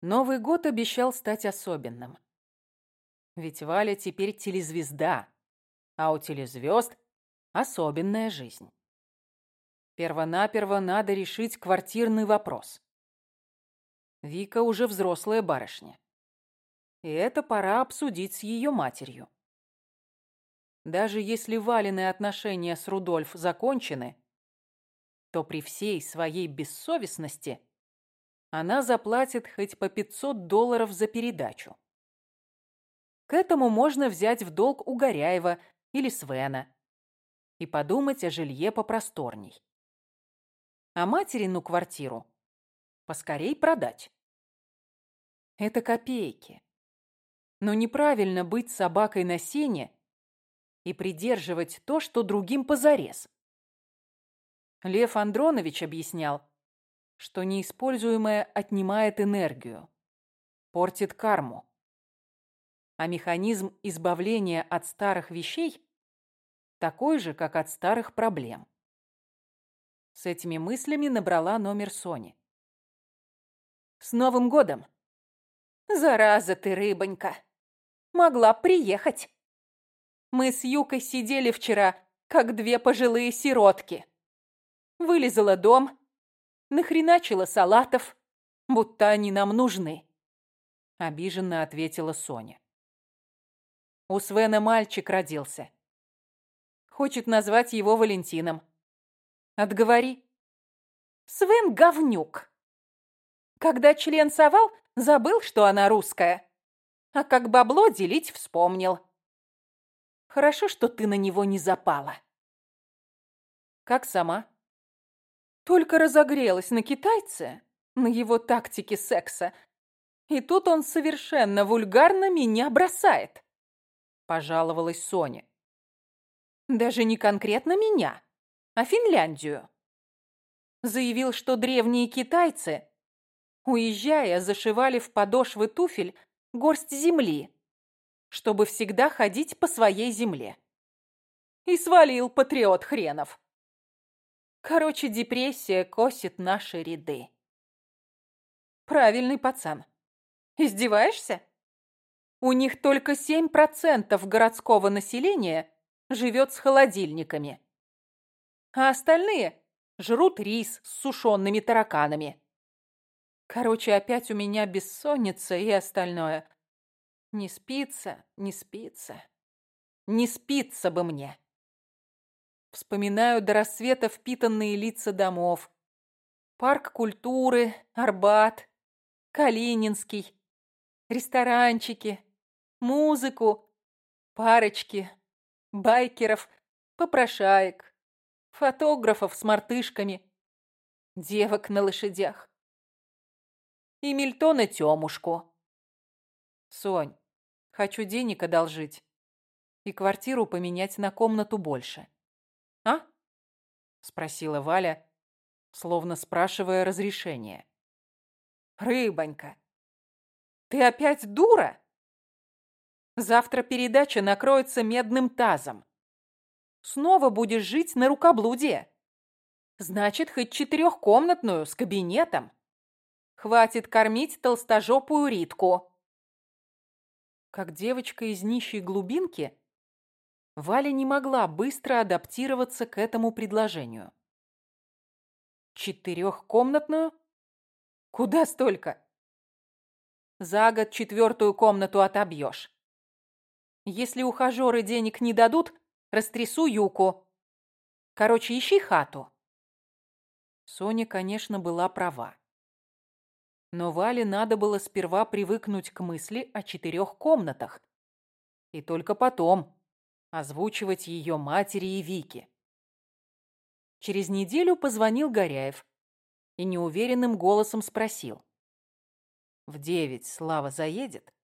Новый год обещал стать особенным. Ведь Валя теперь телезвезда, а у телезвезд особенная жизнь. Первонаперво надо решить квартирный вопрос. Вика уже взрослая барышня. И это пора обсудить с ее матерью. Даже если Валины отношения с Рудольф закончены, то при всей своей бессовестности она заплатит хоть по 500 долларов за передачу. К этому можно взять в долг у Горяева или Свена и подумать о жилье попросторней а материну квартиру поскорей продать. Это копейки. Но неправильно быть собакой на сене и придерживать то, что другим позарез. Лев Андронович объяснял, что неиспользуемое отнимает энергию, портит карму. А механизм избавления от старых вещей такой же, как от старых проблем. С этими мыслями набрала номер Сони. «С Новым годом!» «Зараза ты, рыбонька! Могла приехать!» Мы с Юкой сидели вчера, как две пожилые сиротки. Вылезала дом, нахреначила салатов, будто они нам нужны. Обиженно ответила Соня. У Свена мальчик родился. Хочет назвать его Валентином. Отговори. Свен говнюк. Когда член совал, забыл, что она русская. А как бабло делить вспомнил. Хорошо, что ты на него не запала. Как сама? Только разогрелась на китайце, на его тактике секса. И тут он совершенно вульгарно меня бросает. Пожаловалась Соня. Даже не конкретно меня а Финляндию. Заявил, что древние китайцы, уезжая, зашивали в подошвы туфель горсть земли, чтобы всегда ходить по своей земле. И свалил патриот хренов. Короче, депрессия косит наши ряды. Правильный пацан. Издеваешься? У них только 7% городского населения живет с холодильниками а остальные жрут рис с сушеными тараканами. Короче, опять у меня бессонница и остальное. Не спится, не спится. Не спится бы мне. Вспоминаю до рассвета впитанные лица домов. Парк культуры, Арбат, Калининский, ресторанчики, музыку, парочки, байкеров, попрошаек, фотографов с мартышками, девок на лошадях и Мильтона Тёмушку. Сонь, хочу денег одолжить и квартиру поменять на комнату больше. Спросила Валя, словно спрашивая разрешение. Рыбонька, ты опять дура? Завтра передача накроется медным тазом снова будешь жить на рукоблудие. Значит, хоть четырехкомнатную с кабинетом. Хватит кормить толстожопую Ритку. Как девочка из нищей глубинки, Валя не могла быстро адаптироваться к этому предложению. Четырехкомнатную? Куда столько? За год четвертую комнату отобьешь. Если ухажеры денег не дадут, Растрясу Юку. Короче, ищи хату. Соня, конечно, была права. Но Вале надо было сперва привыкнуть к мысли о четырех комнатах. И только потом озвучивать ее матери и Вике. Через неделю позвонил Горяев и неуверенным голосом спросил. «В девять Слава заедет?»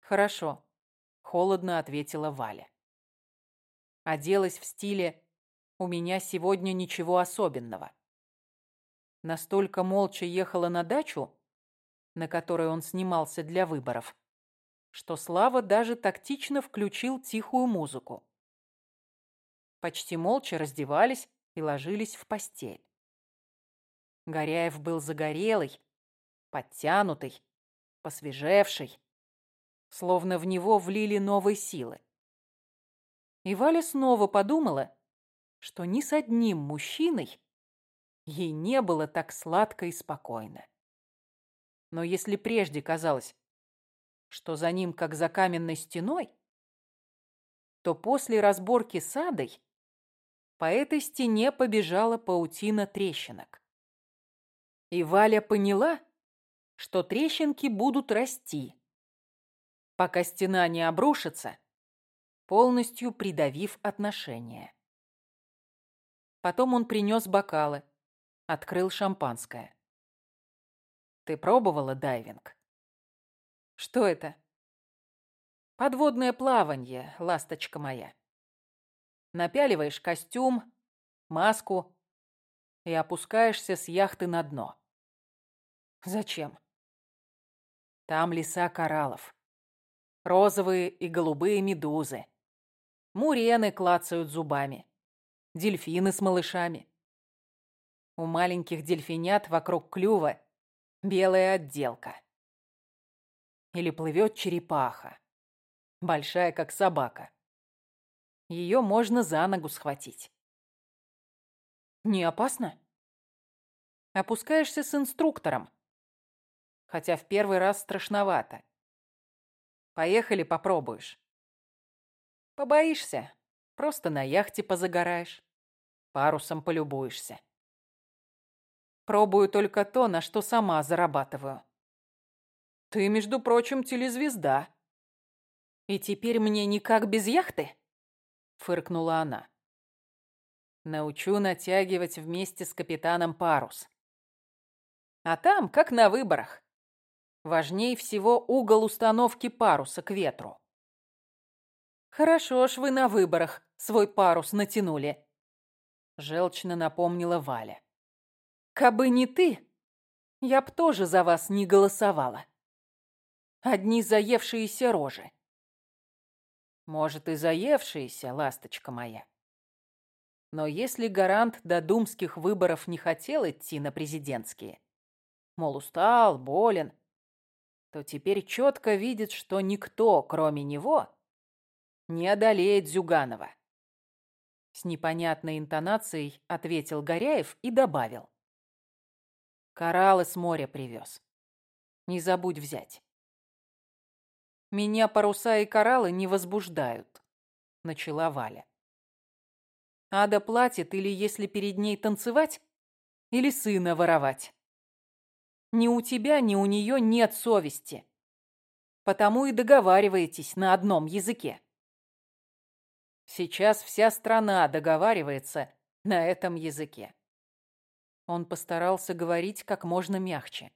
«Хорошо», — холодно ответила Валя. Оделась в стиле «У меня сегодня ничего особенного». Настолько молча ехала на дачу, на которой он снимался для выборов, что Слава даже тактично включил тихую музыку. Почти молча раздевались и ложились в постель. Горяев был загорелый, подтянутый, посвежевший, словно в него влили новые силы. И Валя снова подумала, что ни с одним мужчиной ей не было так сладко и спокойно. Но если прежде казалось, что за ним как за каменной стеной, то после разборки с по этой стене побежала паутина трещинок. И Валя поняла, что трещинки будут расти, пока стена не обрушится, полностью придавив отношения. Потом он принес бокалы, открыл шампанское. «Ты пробовала дайвинг?» «Что это?» «Подводное плавание, ласточка моя». Напяливаешь костюм, маску и опускаешься с яхты на дно. Зачем? Там леса кораллов. Розовые и голубые медузы. Мурены клацают зубами. Дельфины с малышами. У маленьких дельфинят вокруг клюва белая отделка. Или плывет черепаха, большая как собака. Ее можно за ногу схватить. Не опасно? Опускаешься с инструктором. Хотя в первый раз страшновато. Поехали, попробуешь. Побоишься, просто на яхте позагораешь. Парусом полюбуешься. Пробую только то, на что сама зарабатываю. Ты, между прочим, телезвезда. И теперь мне никак без яхты? фыркнула она. Научу натягивать вместе с капитаном парус. А там, как на выборах. Важней всего угол установки паруса к ветру. Хорошо ж вы на выборах свой парус натянули. Желчно напомнила Валя. Кабы не ты, я б тоже за вас не голосовала. Одни заевшиеся рожи. Может, и заевшаяся, ласточка моя. Но если гарант до думских выборов не хотел идти на президентские, мол, устал, болен, то теперь четко видит, что никто, кроме него, не одолеет Зюганова. С непонятной интонацией ответил Горяев и добавил. Кораллы с моря привез. Не забудь взять. «Меня паруса и кораллы не возбуждают», — начала Валя. «Ада платит или, если перед ней танцевать, или сына воровать. Ни у тебя, ни у нее нет совести. Потому и договариваетесь на одном языке. Сейчас вся страна договаривается на этом языке». Он постарался говорить как можно мягче.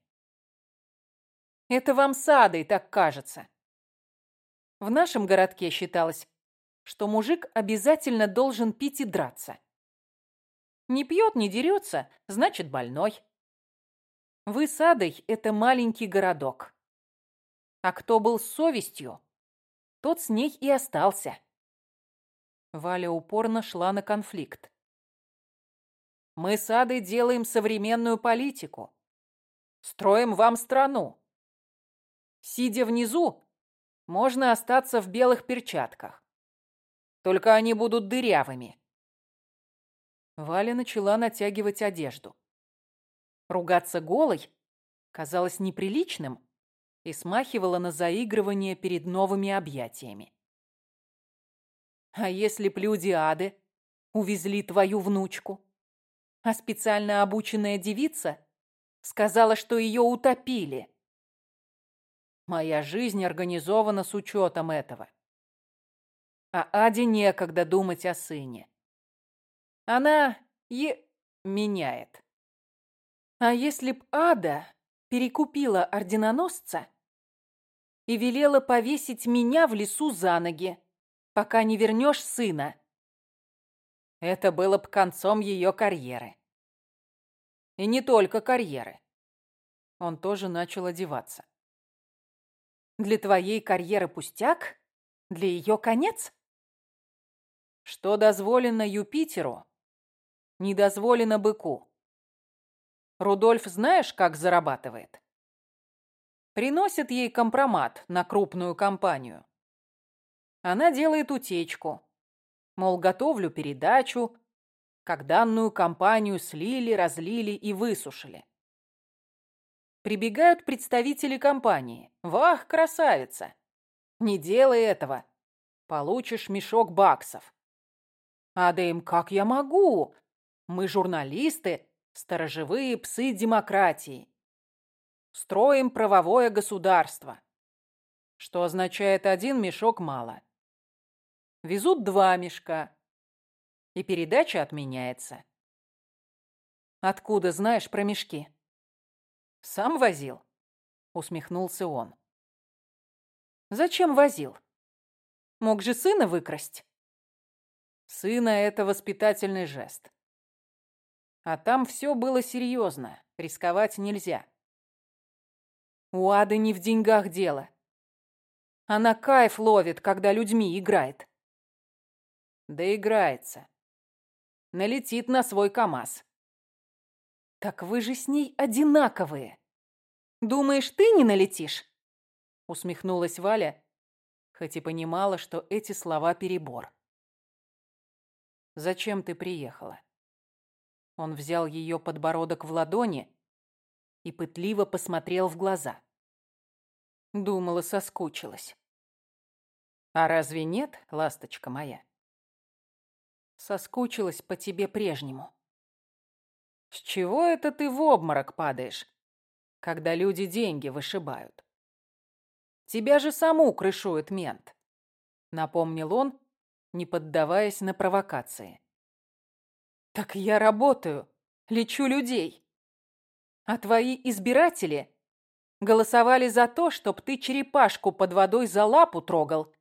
«Это вам с Адой так кажется. В нашем городке считалось, что мужик обязательно должен пить и драться. Не пьет, не дерется, значит больной. Вы с Адой – это маленький городок. А кто был с совестью, тот с ней и остался. Валя упорно шла на конфликт. Мы с Адой делаем современную политику. Строим вам страну. Сидя внизу, можно остаться в белых перчатках. Только они будут дырявыми. Валя начала натягивать одежду. Ругаться голой казалось неприличным и смахивала на заигрывание перед новыми объятиями. А если б люди ады увезли твою внучку, а специально обученная девица сказала, что ее утопили? Моя жизнь организована с учетом этого. А Аде некогда думать о сыне. Она е... меняет. А если б Ада перекупила орденоносца и велела повесить меня в лесу за ноги, пока не вернешь сына? Это было б концом ее карьеры. И не только карьеры. Он тоже начал одеваться. Для твоей карьеры пустяк? Для ее конец? Что дозволено Юпитеру, не дозволено быку. Рудольф знаешь, как зарабатывает? Приносят ей компромат на крупную компанию. Она делает утечку. Мол, готовлю передачу, как данную компанию слили, разлили и высушили. Прибегают представители компании. Вах, красавица! Не делай этого. Получишь мешок баксов. А да им как я могу? Мы журналисты, сторожевые псы демократии. Строим правовое государство. Что означает один мешок мало. Везут два мешка. И передача отменяется. Откуда знаешь про мешки? Сам возил? Усмехнулся он. Зачем возил? Мог же сына выкрасть. Сына — это воспитательный жест. А там все было серьезно, рисковать нельзя. У Ады не в деньгах дело. Она кайф ловит, когда людьми играет. Да играется. Налетит на свой КамАЗ. Так вы же с ней одинаковые. Думаешь, ты не налетишь? Усмехнулась Валя, хоть и понимала, что эти слова перебор. «Зачем ты приехала?» Он взял ее подбородок в ладони и пытливо посмотрел в глаза. Думала, соскучилась. «А разве нет, ласточка моя?» «Соскучилась по тебе прежнему». «С чего это ты в обморок падаешь, когда люди деньги вышибают?» Тебя же саму крышует мент», — напомнил он, не поддаваясь на провокации. «Так я работаю, лечу людей. А твои избиратели голосовали за то, чтоб ты черепашку под водой за лапу трогал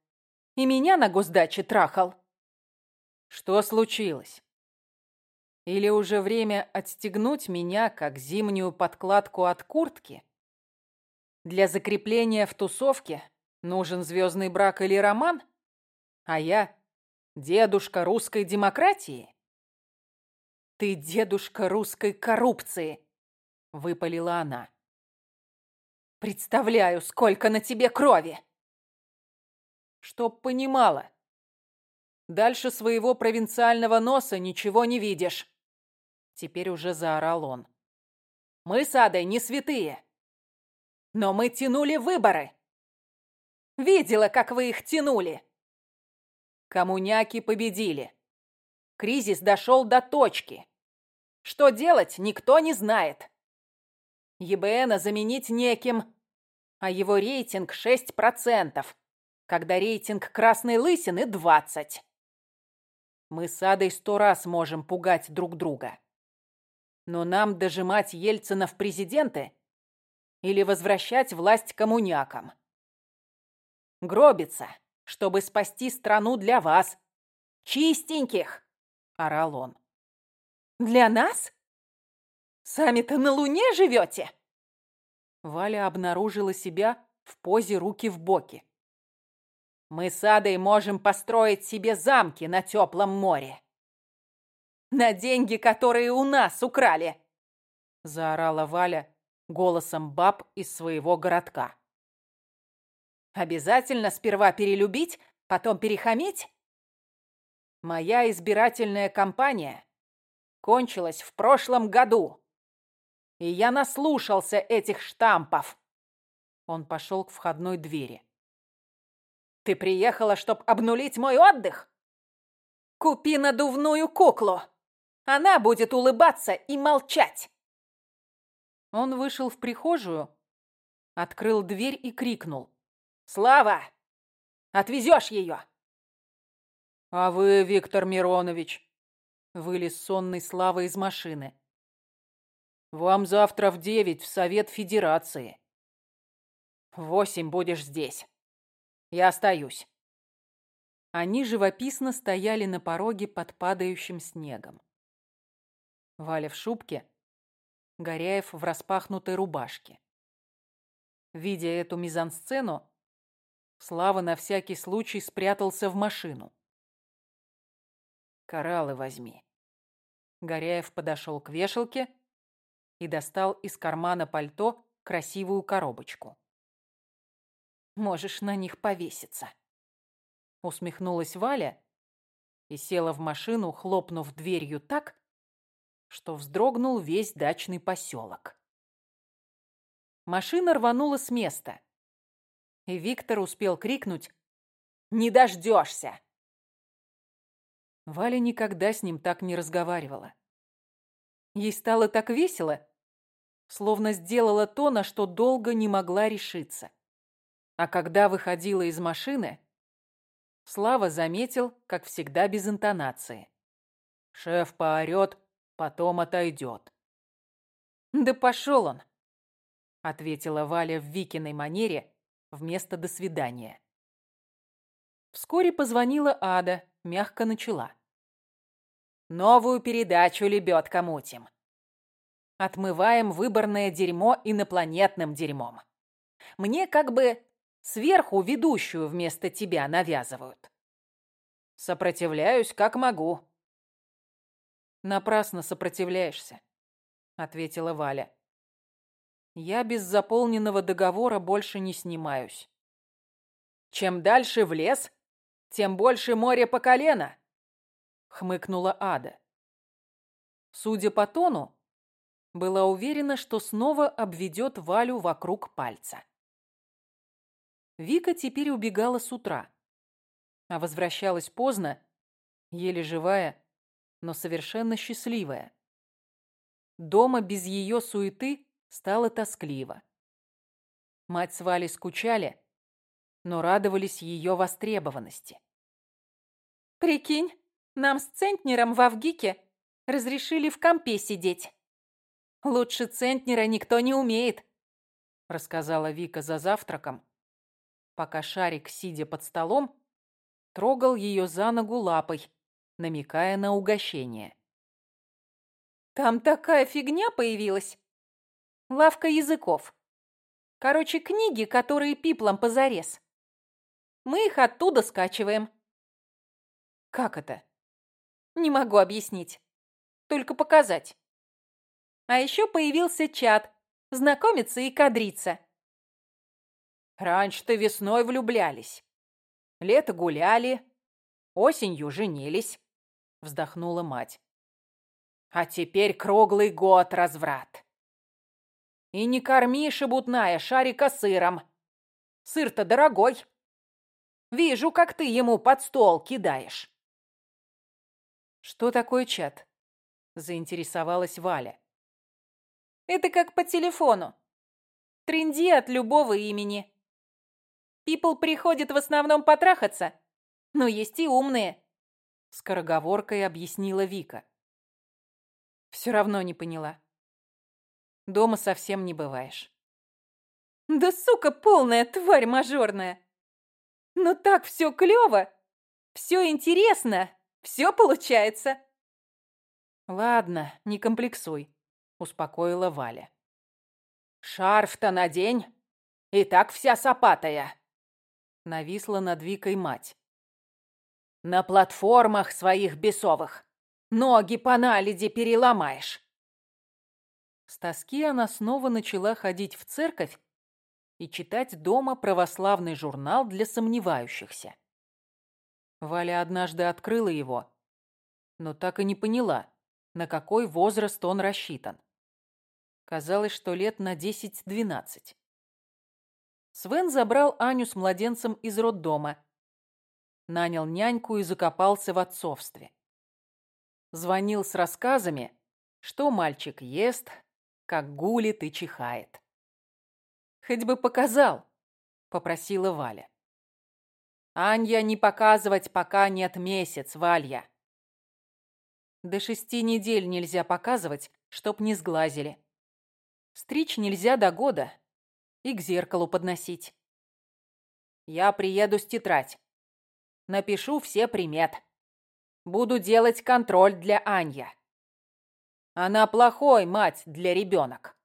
и меня на госдаче трахал. Что случилось? Или уже время отстегнуть меня, как зимнюю подкладку от куртки?» Для закрепления в тусовке нужен звездный брак или роман? А я дедушка русской демократии? Ты дедушка русской коррупции, выпалила она. Представляю, сколько на тебе крови. Чтоб понимала. Дальше своего провинциального носа ничего не видишь. Теперь уже заорал он. Мы с Адой не святые. Но мы тянули выборы. Видела, как вы их тянули. Коммуняки победили. Кризис дошел до точки. Что делать, никто не знает. ЕБНа заменить неким, а его рейтинг 6%, когда рейтинг Красной Лысины 20%. Мы с Адой сто раз можем пугать друг друга. Но нам дожимать Ельцина в президенты или возвращать власть коммунякам. Гробиться, чтобы спасти страну для вас, чистеньких, орал он. Для нас? Сами-то на Луне живете? Валя обнаружила себя в позе руки в боки. Мы с Адой можем построить себе замки на теплом море. На деньги, которые у нас украли, заорала Валя, голосом баб из своего городка. Обязательно сперва перелюбить, потом перехамить? Моя избирательная кампания кончилась в прошлом году, и я наслушался этих штампов. Он пошел к входной двери. Ты приехала, чтобы обнулить мой отдых? Купи надувную куклу. Она будет улыбаться и молчать. Он вышел в прихожую, открыл дверь и крикнул. «Слава! Отвезешь ее!» «А вы, Виктор Миронович?» Вылез сонный Слава из машины. «Вам завтра в девять в Совет Федерации. Восемь будешь здесь. Я остаюсь». Они живописно стояли на пороге под падающим снегом. Валя в шубке, Горяев в распахнутой рубашке. Видя эту мизансцену, Слава на всякий случай спрятался в машину. «Кораллы возьми». Горяев подошел к вешалке и достал из кармана пальто красивую коробочку. Можешь на них повеситься. Усмехнулась Валя и села в машину, хлопнув дверью так, что вздрогнул весь дачный поселок. Машина рванула с места, и Виктор успел крикнуть «Не дождешься!». Валя никогда с ним так не разговаривала. Ей стало так весело, словно сделала то, на что долго не могла решиться. А когда выходила из машины, Слава заметил, как всегда без интонации. Шеф поорет, потом отойдет. «Да пошел он!» — ответила Валя в Викиной манере вместо «до свидания». Вскоре позвонила Ада, мягко начала. «Новую передачу лебедка мутим. Отмываем выборное дерьмо инопланетным дерьмом. Мне как бы сверху ведущую вместо тебя навязывают. Сопротивляюсь, как могу. Напрасно сопротивляешься, ответила Валя. Я без заполненного договора больше не снимаюсь. Чем дальше в лес, тем больше море по колено, хмыкнула Ада. Судя по тону, была уверена, что снова обведет Валю вокруг пальца. Вика теперь убегала с утра, а возвращалась поздно, еле живая, но совершенно счастливая. Дома без ее суеты стало тоскливо. Мать с Валей скучали, но радовались ее востребованности. «Прикинь, нам с центнером в Авгике разрешили в компе сидеть. Лучше центнера никто не умеет», — рассказала Вика за завтраком, пока Шарик, сидя под столом, трогал ее за ногу лапой, намекая на угощение. «Там такая фигня появилась. Лавка языков. Короче, книги, которые пиплом позарез. Мы их оттуда скачиваем». «Как это?» «Не могу объяснить. Только показать». А еще появился чат. Знакомиться и кадриться. Раньше-то весной влюблялись. Лето гуляли, осенью женились, вздохнула мать. А теперь круглый год разврат. И не корми, шебутная, шарика сыром. Сыр-то дорогой. Вижу, как ты ему под стол кидаешь. Что такое чат? Заинтересовалась Валя. Это как по телефону. Тренди от любого имени. Пипл приходит в основном потрахаться, но есть и умные. Скороговоркой объяснила Вика. Все равно не поняла. Дома совсем не бываешь. Да сука полная тварь мажорная. Но так все клево, все интересно, все получается. Ладно, не комплексуй успокоила Валя. «Шарф-то надень, и так вся сапатая!» Нависла над Викой мать. «На платформах своих бесовых ноги по наледи переломаешь!» С тоски она снова начала ходить в церковь и читать дома православный журнал для сомневающихся. Валя однажды открыла его, но так и не поняла, на какой возраст он рассчитан. Казалось, что лет на 10-12. Свен забрал Аню с младенцем из роддома. Нанял няньку и закопался в отцовстве. Звонил с рассказами, что мальчик ест, как гулит и чихает. «Хоть бы показал», — попросила Валя. «Анья, не показывать, пока нет месяц, Валья». До шести недель нельзя показывать, чтоб не сглазили. Стричь нельзя до года и к зеркалу подносить. Я приеду с тетрадь. Напишу все примет. Буду делать контроль для Анья. Она плохой мать для ребенок.